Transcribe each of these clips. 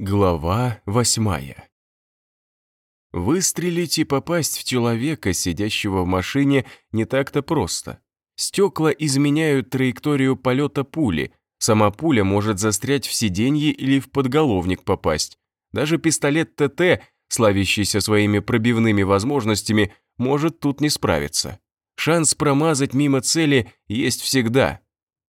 Глава восьмая. Выстрелить и попасть в человека, сидящего в машине, не так-то просто. Стекла изменяют траекторию полета пули, сама пуля может застрять в сиденье или в подголовник попасть. Даже пистолет ТТ, славящийся своими пробивными возможностями, может тут не справиться. Шанс промазать мимо цели есть всегда.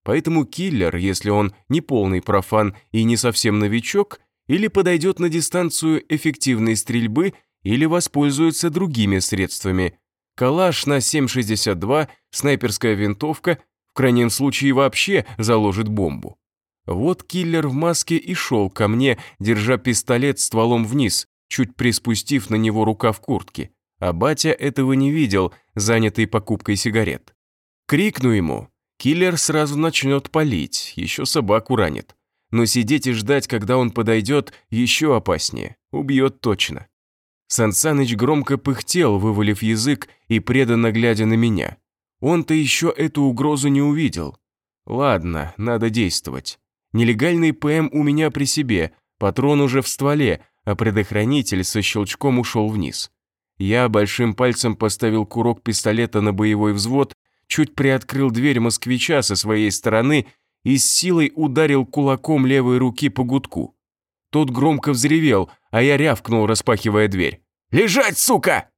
Поэтому киллер, если он не полный профан и не совсем новичок, или подойдет на дистанцию эффективной стрельбы, или воспользуется другими средствами. Калаш на 7,62, снайперская винтовка, в крайнем случае вообще заложит бомбу. Вот киллер в маске и шел ко мне, держа пистолет стволом вниз, чуть приспустив на него рукав куртки а батя этого не видел, занятый покупкой сигарет. Крикну ему, киллер сразу начнет палить, еще собаку ранит. Но сидеть и ждать, когда он подойдет, еще опаснее, убьет точно. Сансаныч громко пыхтел, вывалив язык и преданно глядя на меня. Он-то еще эту угрозу не увидел. Ладно, надо действовать. Нелегальный ПМ у меня при себе, патрон уже в стволе, а предохранитель со щелчком ушел вниз. Я большим пальцем поставил курок пистолета на боевой взвод, чуть приоткрыл дверь москвича со своей стороны и с силой ударил кулаком левой руки по гудку. Тот громко взревел, а я рявкнул, распахивая дверь. «Лежать, сука!»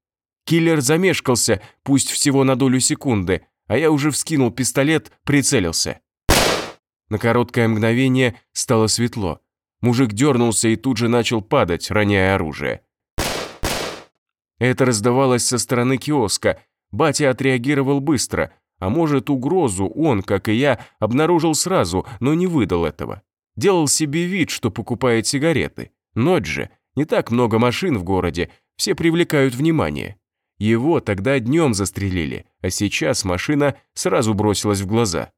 Киллер замешкался, пусть всего на долю секунды, а я уже вскинул пистолет, прицелился. На короткое мгновение стало светло. Мужик дернулся и тут же начал падать, роняя оружие. Это раздавалось со стороны киоска. Батя отреагировал быстро, а может, угрозу он, как и я, обнаружил сразу, но не выдал этого. Делал себе вид, что покупает сигареты. Ночь же, не так много машин в городе, все привлекают внимание. Его тогда днем застрелили, а сейчас машина сразу бросилась в глаза.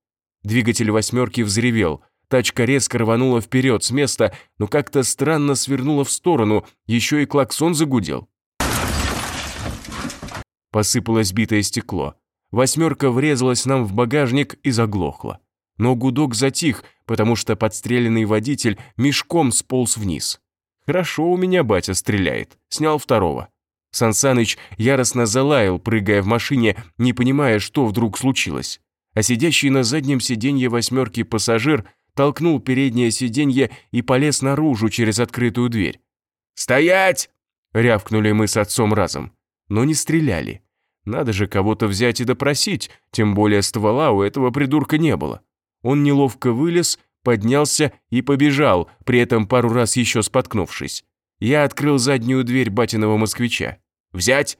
Двигатель «восьмерки» взревел, тачка резко рванула вперед с места, но как-то странно свернула в сторону, еще и клаксон загудел. Посыпалось битое стекло. Восьмерка врезалась нам в багажник и заглохла. Но гудок затих, потому что подстреленный водитель мешком сполз вниз. Хорошо у меня батя стреляет. Снял второго. Сансаныч яростно залаял, прыгая в машине, не понимая, что вдруг случилось. А сидящий на заднем сиденье восьмерки пассажир толкнул переднее сиденье и полез наружу через открытую дверь. «Стоять!» — рявкнули мы с отцом разом, но не стреляли. Надо же кого-то взять и допросить, тем более ствола у этого придурка не было. Он неловко вылез, поднялся и побежал, при этом пару раз еще споткнувшись. Я открыл заднюю дверь батиного москвича. «Взять?»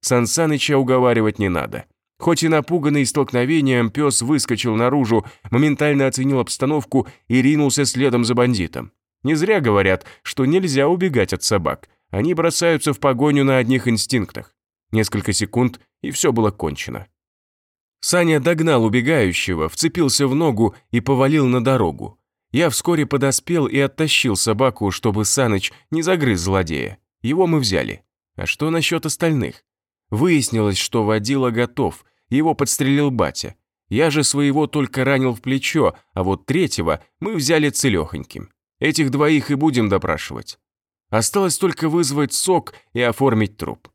Сансаныча уговаривать не надо. Хоть и напуганный столкновением, пес выскочил наружу, моментально оценил обстановку и ринулся следом за бандитом. Не зря говорят, что нельзя убегать от собак. Они бросаются в погоню на одних инстинктах. Несколько секунд, и все было кончено. Саня догнал убегающего, вцепился в ногу и повалил на дорогу. Я вскоре подоспел и оттащил собаку, чтобы Саныч не загрыз злодея. Его мы взяли. А что насчет остальных? Выяснилось, что водила готов, его подстрелил батя. Я же своего только ранил в плечо, а вот третьего мы взяли целехоньким. Этих двоих и будем допрашивать. Осталось только вызвать сок и оформить труп.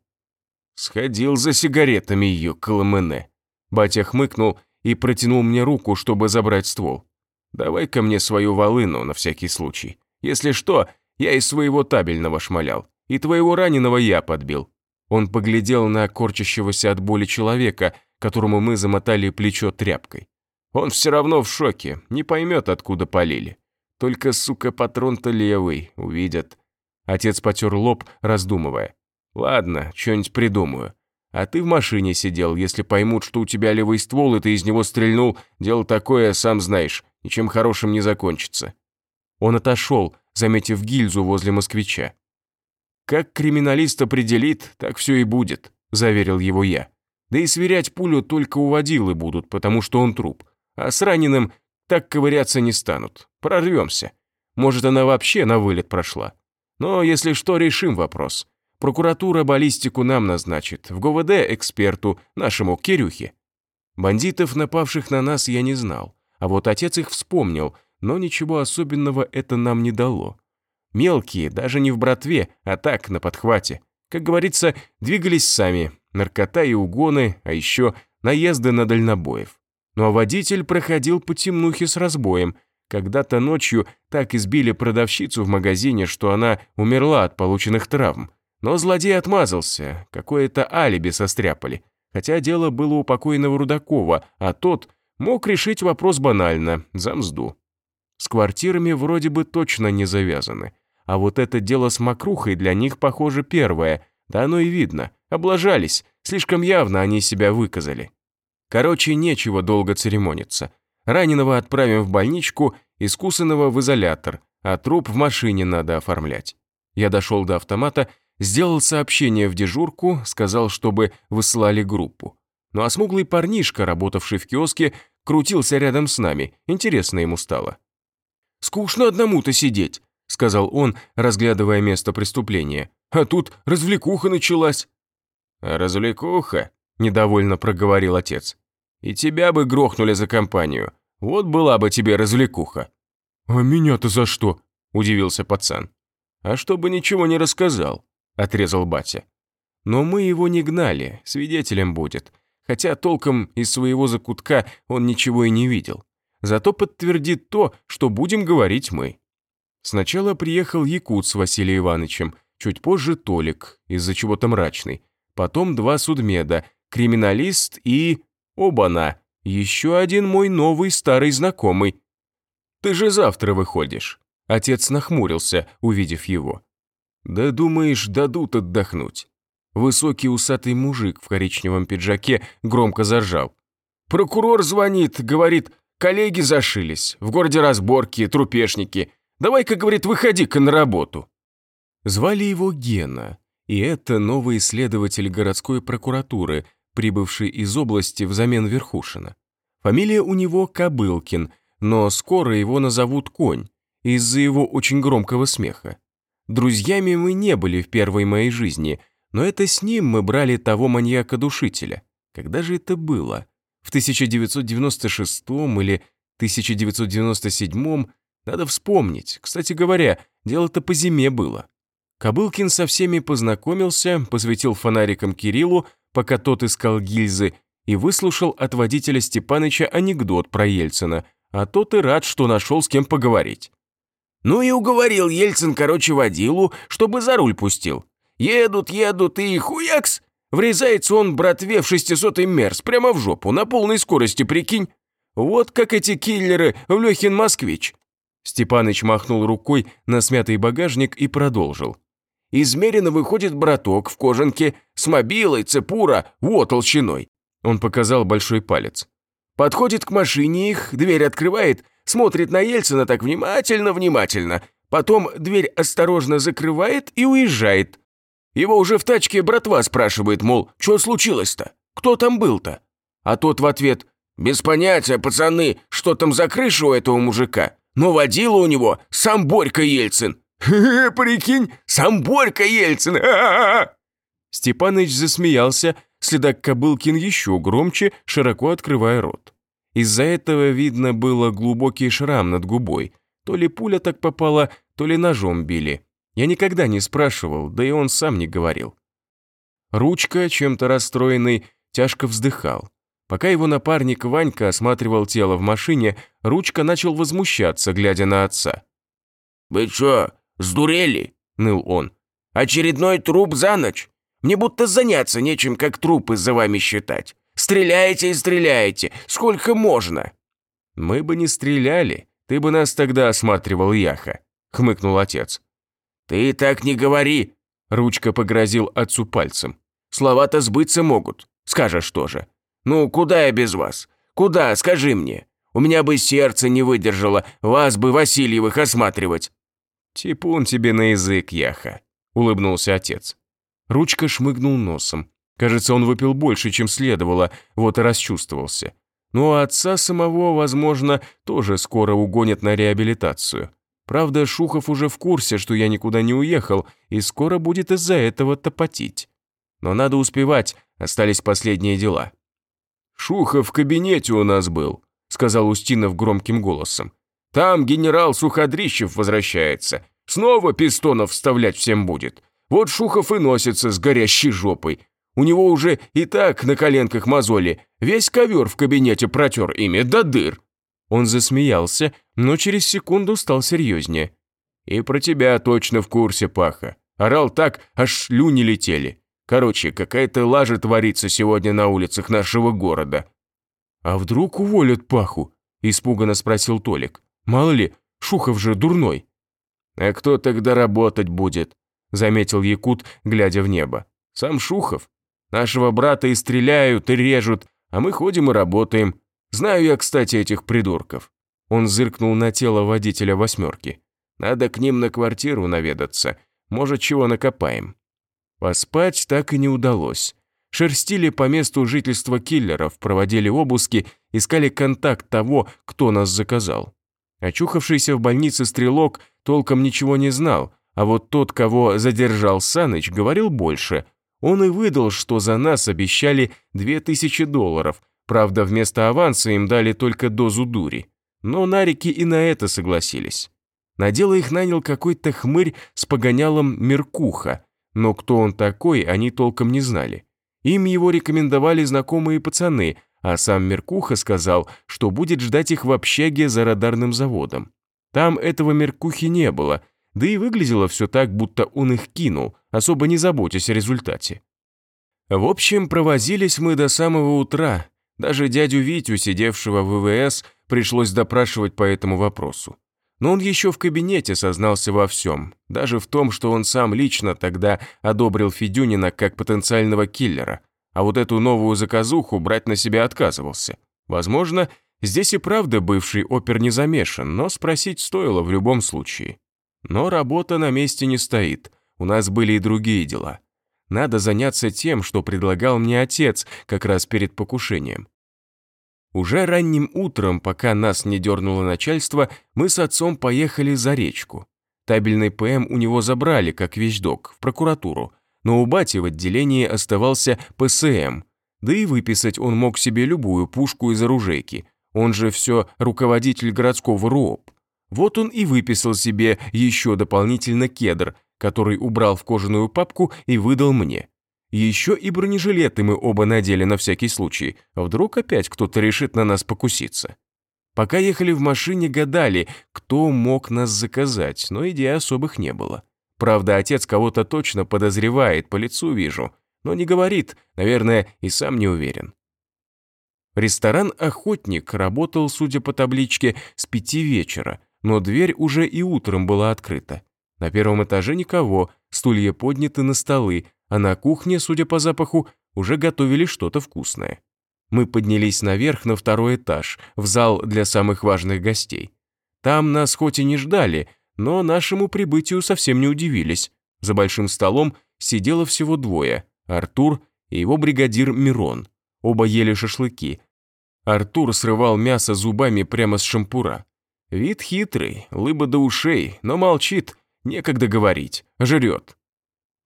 Сходил за сигаретами ее коломене. Батя хмыкнул и протянул мне руку, чтобы забрать ствол. давай ко мне свою волыну на всякий случай. Если что, я из своего табельного шмалял, и твоего раненого я подбил». Он поглядел на корчащегося от боли человека, которому мы замотали плечо тряпкой. Он все равно в шоке, не поймет, откуда полили. Только, сука, патрон-то левый, увидят. Отец потер лоб, раздумывая. Ладно, что-нибудь придумаю. А ты в машине сидел, если поймут, что у тебя левый ствол, и ты из него стрельнул, дело такое, сам знаешь, ничем хорошим не закончится». Он отошел, заметив гильзу возле москвича. «Как криминалист определит, так все и будет», – заверил его я. «Да и сверять пулю только у водилы будут, потому что он труп. А с раненым так ковыряться не станут. Прорвемся. Может, она вообще на вылет прошла. Но если что, решим вопрос. Прокуратура баллистику нам назначит, в ГУВД эксперту, нашему Кирюхе. Бандитов, напавших на нас, я не знал, а вот отец их вспомнил, но ничего особенного это нам не дало. Мелкие, даже не в братве, а так, на подхвате. Как говорится, двигались сами. Наркота и угоны, а еще наезды на дальнобоев. Ну а водитель проходил по темнухе с разбоем. Когда-то ночью так избили продавщицу в магазине, что она умерла от полученных травм. Но злодей отмазался, какое-то алиби состряпали. Хотя дело было у покойного Рудакова, а тот мог решить вопрос банально, за мзду. С квартирами вроде бы точно не завязаны. А вот это дело с мокрухой для них, похоже, первое. Да оно и видно. Облажались. Слишком явно они себя выказали. Короче, нечего долго церемониться. Раненого отправим в больничку, искусанного в изолятор, а труп в машине надо оформлять. Я дошел до автомата, сделал сообщение в дежурку, сказал, чтобы выслали группу. Ну а смуглый парнишка, работавший в киоске, крутился рядом с нами, интересно ему стало. «Скучно одному-то сидеть», — сказал он, разглядывая место преступления. «А тут развлекуха началась». «Развлекуха?» — недовольно проговорил отец. «И тебя бы грохнули за компанию. Вот была бы тебе развлекуха». «А меня-то за что?» — удивился пацан. «А чтобы ничего не рассказал», — отрезал батя. Но мы его не гнали, свидетелем будет. Хотя толком из своего закутка он ничего и не видел. Зато подтвердит то, что будем говорить мы. Сначала приехал Якут с Василием Ивановичем, чуть позже Толик, из-за чего-то мрачный. Потом два судмеда, криминалист и... Обана, еще один мой новый старый знакомый. «Ты же завтра выходишь». Отец нахмурился, увидев его. «Да думаешь, дадут отдохнуть?» Высокий усатый мужик в коричневом пиджаке громко заржал. «Прокурор звонит, говорит, коллеги зашились, в городе разборки, трупешники. Давай-ка, говорит, выходи-ка на работу». Звали его Гена, и это новый следователь городской прокуратуры, прибывший из области взамен Верхушина. Фамилия у него Кобылкин, но скоро его назовут Конь, из-за его очень громкого смеха. Друзьями мы не были в первой моей жизни, но это с ним мы брали того маньяка-душителя. Когда же это было? В 1996 или 1997 Надо вспомнить. Кстати говоря, дело-то по зиме было. Кобылкин со всеми познакомился, посветил фонариком Кириллу, пока тот искал гильзы, и выслушал от водителя Степаныча анекдот про Ельцина, а тот и рад, что нашел с кем поговорить. Ну и уговорил Ельцин, короче, водилу, чтобы за руль пустил. Едут, едут и хуякс! Врезается он братве в 600-й мерс прямо в жопу, на полной скорости, прикинь. Вот как эти киллеры в Лехин Москвич. Степаныч махнул рукой на смятый багажник и продолжил. Измеренно выходит браток в кожанке с мобилой, цепура, вот толщиной. Он показал большой палец. Подходит к машине их, дверь открывает, смотрит на Ельцина так внимательно-внимательно, потом дверь осторожно закрывает и уезжает. Его уже в тачке братва спрашивает, мол, что случилось-то? Кто там был-то? А тот в ответ, без понятия, пацаны, что там за крыша у этого мужика, но водила у него сам Борька Ельцин. «Хе-хе, прикинь, сам Борька Ельцин! Ха-ха-ха!» Степаныч засмеялся, следак Кобылкин еще громче, широко открывая рот. Из-за этого видно было глубокий шрам над губой. То ли пуля так попала, то ли ножом били. Я никогда не спрашивал, да и он сам не говорил. Ручка, чем-то расстроенный, тяжко вздыхал. Пока его напарник Ванька осматривал тело в машине, Ручка начал возмущаться, глядя на отца. «Вы что, «Сдурели?» – ныл он. «Очередной труп за ночь? Мне будто заняться нечем, как трупы за вами считать. Стреляете и стреляете, сколько можно?» «Мы бы не стреляли, ты бы нас тогда осматривал, Яха», – хмыкнул отец. «Ты так не говори», – Ручка погрозил отцу пальцем. «Слова-то сбыться могут, скажешь тоже. Ну, куда я без вас? Куда, скажи мне? У меня бы сердце не выдержало, вас бы Васильевых осматривать». «Типун тебе на язык, Яха», — улыбнулся отец. Ручка шмыгнул носом. Кажется, он выпил больше, чем следовало, вот и расчувствовался. Ну а отца самого, возможно, тоже скоро угонят на реабилитацию. Правда, Шухов уже в курсе, что я никуда не уехал, и скоро будет из-за этого топотить. Но надо успевать, остались последние дела. «Шухов в кабинете у нас был», — сказал Устинов громким голосом. Там генерал Суходрищев возвращается. Снова пистонов вставлять всем будет. Вот Шухов и носится с горящей жопой. У него уже и так на коленках мозоли. Весь ковер в кабинете протер ими до дыр». Он засмеялся, но через секунду стал серьезнее. «И про тебя точно в курсе, Паха. Орал так, аж слюни летели. Короче, какая-то лажа творится сегодня на улицах нашего города». «А вдруг уволят Паху?» – испуганно спросил Толик. «Мало ли, Шухов же дурной». «А кто тогда работать будет?» – заметил Якут, глядя в небо. «Сам Шухов. Нашего брата и стреляют, и режут, а мы ходим и работаем. Знаю я, кстати, этих придурков». Он зыркнул на тело водителя «восьмерки». «Надо к ним на квартиру наведаться. Может, чего накопаем». Поспать так и не удалось. Шерстили по месту жительства киллеров, проводили обыски, искали контакт того, кто нас заказал. Очухавшийся в больнице стрелок толком ничего не знал, а вот тот, кого задержал Саныч, говорил больше. Он и выдал, что за нас обещали 2000 долларов, правда, вместо аванса им дали только дозу дури. Но нарики и на это согласились. На дело их нанял какой-то хмырь с погонялом Меркуха, но кто он такой, они толком не знали. Им его рекомендовали знакомые пацаны, а сам Меркуха сказал, что будет ждать их в общаге за радарным заводом. Там этого Меркухи не было, да и выглядело все так, будто он их кинул, особо не заботясь о результате. В общем, провозились мы до самого утра. Даже дядю Витю, сидевшего в ВВС, пришлось допрашивать по этому вопросу. Но он еще в кабинете сознался во всем, даже в том, что он сам лично тогда одобрил Федюнина как потенциального киллера, а вот эту новую заказуху брать на себя отказывался. Возможно, здесь и правда бывший опер не замешан, но спросить стоило в любом случае. Но работа на месте не стоит, у нас были и другие дела. Надо заняться тем, что предлагал мне отец как раз перед покушением. Уже ранним утром, пока нас не дернуло начальство, мы с отцом поехали за речку. Табельный ПМ у него забрали, как вещдок, в прокуратуру, но у бати в отделении оставался ПСМ, да и выписать он мог себе любую пушку из оружейки, он же все руководитель городского РУОП. Вот он и выписал себе еще дополнительно кедр, который убрал в кожаную папку и выдал мне. Еще и бронежилеты мы оба надели на всякий случай, вдруг опять кто-то решит на нас покуситься. Пока ехали в машине, гадали, кто мог нас заказать, но идей особых не было. Правда, отец кого-то точно подозревает, по лицу вижу, но не говорит, наверное, и сам не уверен. Ресторан «Охотник» работал, судя по табличке, с пяти вечера, но дверь уже и утром была открыта. На первом этаже никого, стулья подняты на столы, а на кухне, судя по запаху, уже готовили что-то вкусное. Мы поднялись наверх на второй этаж, в зал для самых важных гостей. Там нас хоть и не ждали, но нашему прибытию совсем не удивились. За большим столом сидело всего двое – Артур и его бригадир Мирон. Оба ели шашлыки. Артур срывал мясо зубами прямо с шампура. Вид хитрый, лыба до ушей, но молчит, некогда говорить, жрет.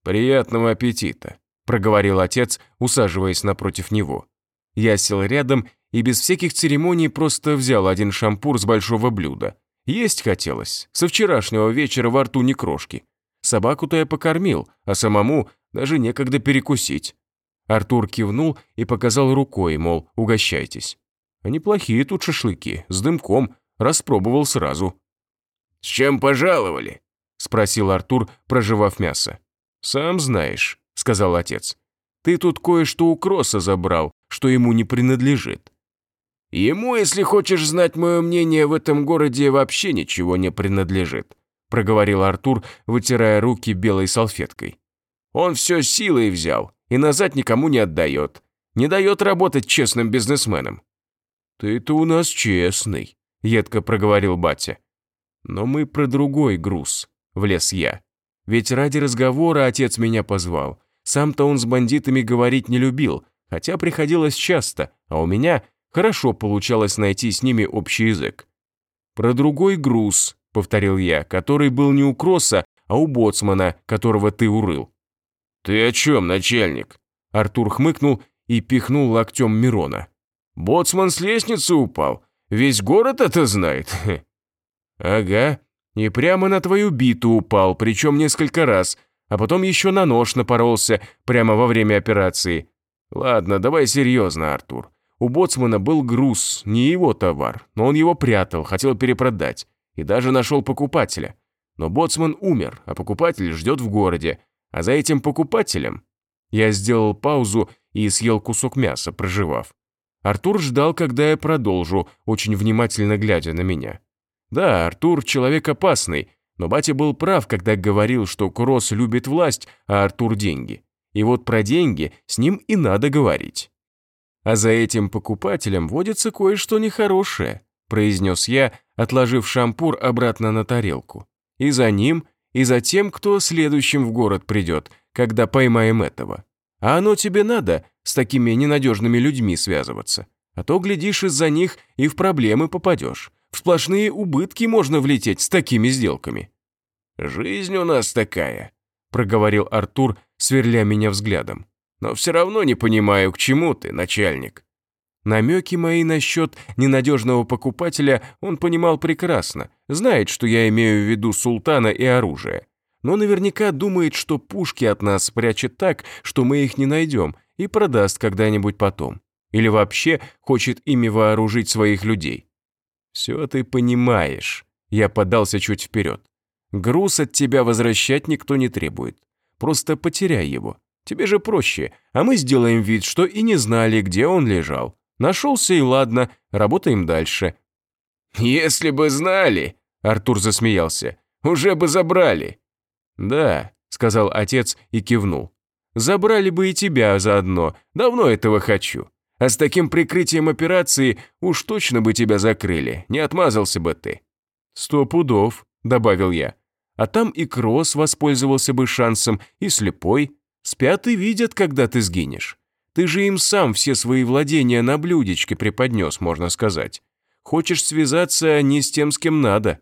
«Приятного аппетита», – проговорил отец, усаживаясь напротив него. Я сел рядом и без всяких церемоний просто взял один шампур с большого блюда. Есть хотелось, со вчерашнего вечера во рту не крошки. Собаку-то я покормил, а самому даже некогда перекусить. Артур кивнул и показал рукой, мол, угощайтесь. А неплохие тут шашлыки, с дымком, распробовал сразу. «С чем пожаловали?» – спросил Артур, проживав мясо. «Сам знаешь», — сказал отец. «Ты тут кое-что у Кросса забрал, что ему не принадлежит». «Ему, если хочешь знать мое мнение, в этом городе вообще ничего не принадлежит», проговорил Артур, вытирая руки белой салфеткой. «Он все силой взял и назад никому не отдает. Не дает работать честным бизнесменам». «Ты-то у нас честный», — едко проговорил батя. «Но мы про другой груз», — влез я. Ведь ради разговора отец меня позвал. Сам-то он с бандитами говорить не любил, хотя приходилось часто, а у меня хорошо получалось найти с ними общий язык. «Про другой груз», — повторил я, который был не у Кросса, а у боцмана, которого ты урыл. «Ты о чем, начальник?» Артур хмыкнул и пихнул локтем Мирона. «Боцман с лестницы упал. Весь город это знает». «Ага, И прямо на твою биту упал, причем несколько раз, а потом еще на нож напоролся прямо во время операции. Ладно, давай серьезно, Артур. У боцмана был груз, не его товар, но он его прятал, хотел перепродать. И даже нашел покупателя. Но боцман умер, а покупатель ждет в городе. А за этим покупателем... Я сделал паузу и съел кусок мяса, проживав. Артур ждал, когда я продолжу, очень внимательно глядя на меня. Да, Артур человек опасный, но батя был прав, когда говорил, что Кросс любит власть, а Артур деньги. И вот про деньги с ним и надо говорить. А за этим покупателем водится кое-что нехорошее, произнес я, отложив шампур обратно на тарелку. И за ним, и за тем, кто следующим в город придет, когда поймаем этого. А оно тебе надо с такими ненадежными людьми связываться. А то, глядишь, из-за них и в проблемы попадешь. В сплошные убытки можно влететь с такими сделками». «Жизнь у нас такая», – проговорил Артур, сверля меня взглядом. «Но все равно не понимаю, к чему ты, начальник». Намеки мои насчет ненадежного покупателя он понимал прекрасно, знает, что я имею в виду султана и оружие. Но наверняка думает, что пушки от нас спрячет так, что мы их не найдем, и продаст когда-нибудь потом. Или вообще хочет ими вооружить своих людей. «Все ты понимаешь», – я подался чуть вперед. «Груз от тебя возвращать никто не требует. Просто потеряй его. Тебе же проще, а мы сделаем вид, что и не знали, где он лежал. Нашелся и ладно, работаем дальше». «Если бы знали», – Артур засмеялся, – «уже бы забрали». «Да», – сказал отец и кивнул. «Забрали бы и тебя заодно, давно этого хочу. А с таким прикрытием операции уж точно бы тебя закрыли, не отмазался бы ты». «Сто пудов», — добавил я. «А там и Кросс воспользовался бы шансом, и слепой. Спят и видят, когда ты сгинешь. Ты же им сам все свои владения на блюдечке преподнес, можно сказать. Хочешь связаться не с тем, с кем надо».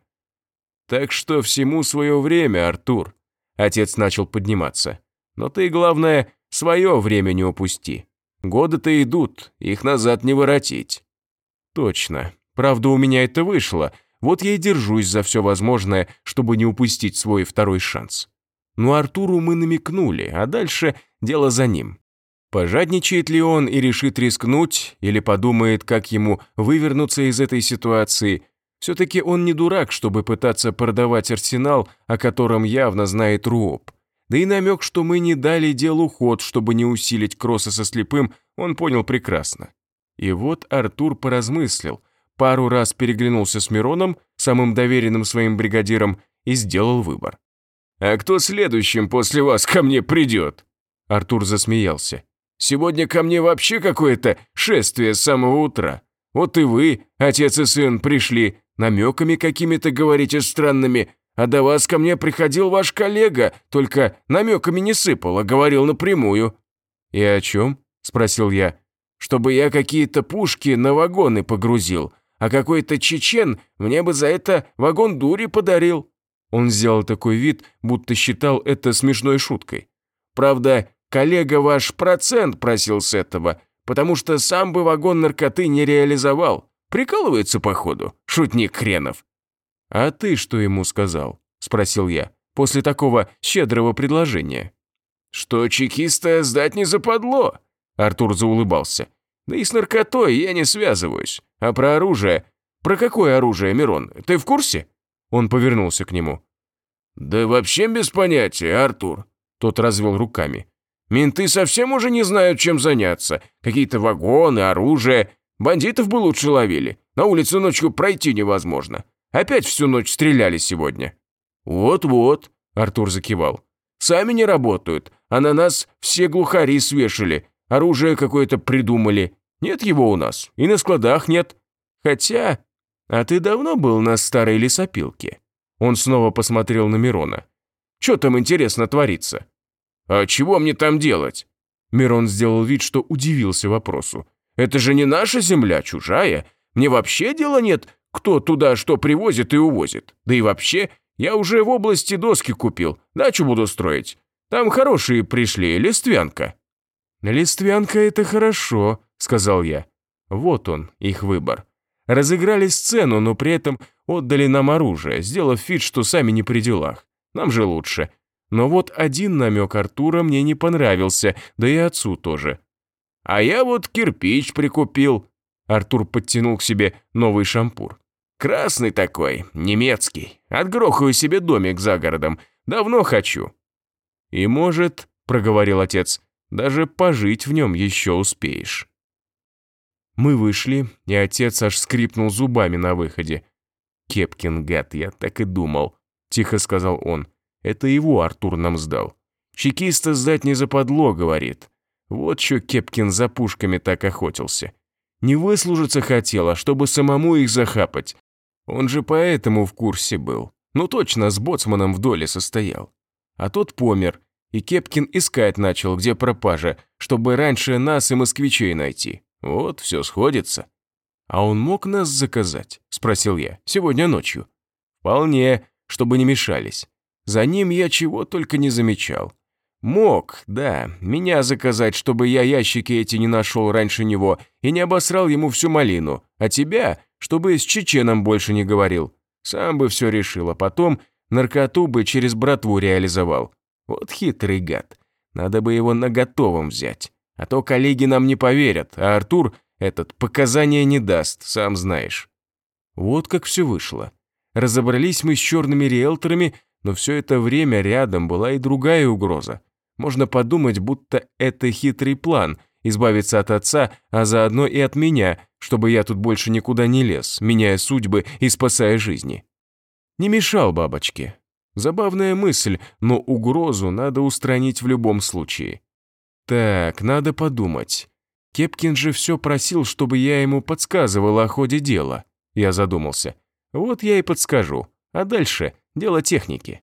«Так что всему свое время, Артур», — отец начал подниматься. «Но ты, главное, свое время не упусти». Годы-то идут, их назад не воротить. Точно. Правда, у меня это вышло. Вот я и держусь за все возможное, чтобы не упустить свой второй шанс. Ну, Артуру мы намекнули, а дальше дело за ним. Пожадничает ли он и решит рискнуть, или подумает, как ему вывернуться из этой ситуации. Все-таки он не дурак, чтобы пытаться продавать арсенал, о котором явно знает Руоп. Да и намек, что мы не дали делу ход, чтобы не усилить Кросса со слепым, он понял прекрасно. И вот Артур поразмыслил, пару раз переглянулся с Мироном, самым доверенным своим бригадиром, и сделал выбор. «А кто следующим после вас ко мне придет?» Артур засмеялся. «Сегодня ко мне вообще какое-то шествие с самого утра. Вот и вы, отец и сын, пришли, намеками какими-то говорите странными, а до вас ко мне приходил ваш коллега, только намеками не сыпал, а говорил напрямую». «И о чем?» – спросил я. «Чтобы я какие-то пушки на вагоны погрузил, а какой-то чечен мне бы за это вагон дури подарил». Он сделал такой вид, будто считал это смешной шуткой. «Правда, коллега ваш процент просил с этого, потому что сам бы вагон наркоты не реализовал. Прикалывается, походу, шутник хренов». «А ты что ему сказал?» – спросил я, после такого щедрого предложения. «Что чекиста сдать не западло», – Артур заулыбался. «Да и с наркотой я не связываюсь. А про оружие? Про какое оружие, Мирон? Ты в курсе?» Он повернулся к нему. «Да вообще без понятия, Артур», – тот развел руками. «Менты совсем уже не знают, чем заняться. Какие-то вагоны, оружие. Бандитов бы лучше ловили. На улице ночью пройти невозможно. Опять всю ночь стреляли сегодня». «Вот-вот», – Артур закивал. «Сами не работают, а на нас все глухари свешали, оружие какое-то придумали. Нет его у нас, и на складах нет. Хотя... А ты давно был на старой лесопилке?» Он снова посмотрел на Мирона. «Что там интересно творится?» «А чего мне там делать?» Мирон сделал вид, что удивился вопросу. «Это же не наша земля, чужая. Мне вообще дела нет, кто туда что привозит и увозит. Да и вообще, я уже в области доски купил, дачу буду строить. Там хорошие пришли, листвянка». «Листвянка – это хорошо», – сказал я. Вот он, их выбор. Разыграли сцену, но при этом отдали нам оружие, сделав вид, что сами не при делах. Нам же лучше. Но вот один намек Артура мне не понравился, да и отцу тоже. «А я вот кирпич прикупил». Артур подтянул к себе новый шампур. «Красный такой, немецкий. Отгрохаю себе домик за городом. Давно хочу». «И может, — проговорил отец, — даже пожить в нем еще успеешь». Мы вышли, и отец аж скрипнул зубами на выходе. «Кепкин, гад, я так и думал», — тихо сказал он. «Это его Артур нам сдал. Чекиста сдать не западло, — говорит. Вот что Кепкин за пушками так охотился. Не выслужиться хотел, а чтобы самому их захапать. Он же поэтому в курсе был. Ну точно, с боцманом в доле состоял. А тот помер, и Кепкин искать начал, где пропажа, чтобы раньше нас и москвичей найти. Вот, все сходится. «А он мог нас заказать?» – спросил я. «Сегодня ночью». «Вполне, чтобы не мешались. За ним я чего только не замечал. Мог, да, меня заказать, чтобы я ящики эти не нашел раньше него и не обосрал ему всю малину, а тебя, чтобы с чеченом больше не говорил. Сам бы все решил, а потом наркоту бы через братву реализовал. Вот хитрый гад. Надо бы его на готовом взять. А то коллеги нам не поверят, а Артур этот показания не даст, сам знаешь. Вот как все вышло. Разобрались мы с черными риэлторами, но все это время рядом была и другая угроза. Можно подумать, будто это хитрый план – избавиться от отца, а заодно и от меня, чтобы я тут больше никуда не лез, меняя судьбы и спасая жизни. Не мешал бабочке. Забавная мысль, но угрозу надо устранить в любом случае. Так, надо подумать. Кепкин же все просил, чтобы я ему подсказывал о ходе дела. Я задумался. Вот я и подскажу. А дальше дело техники.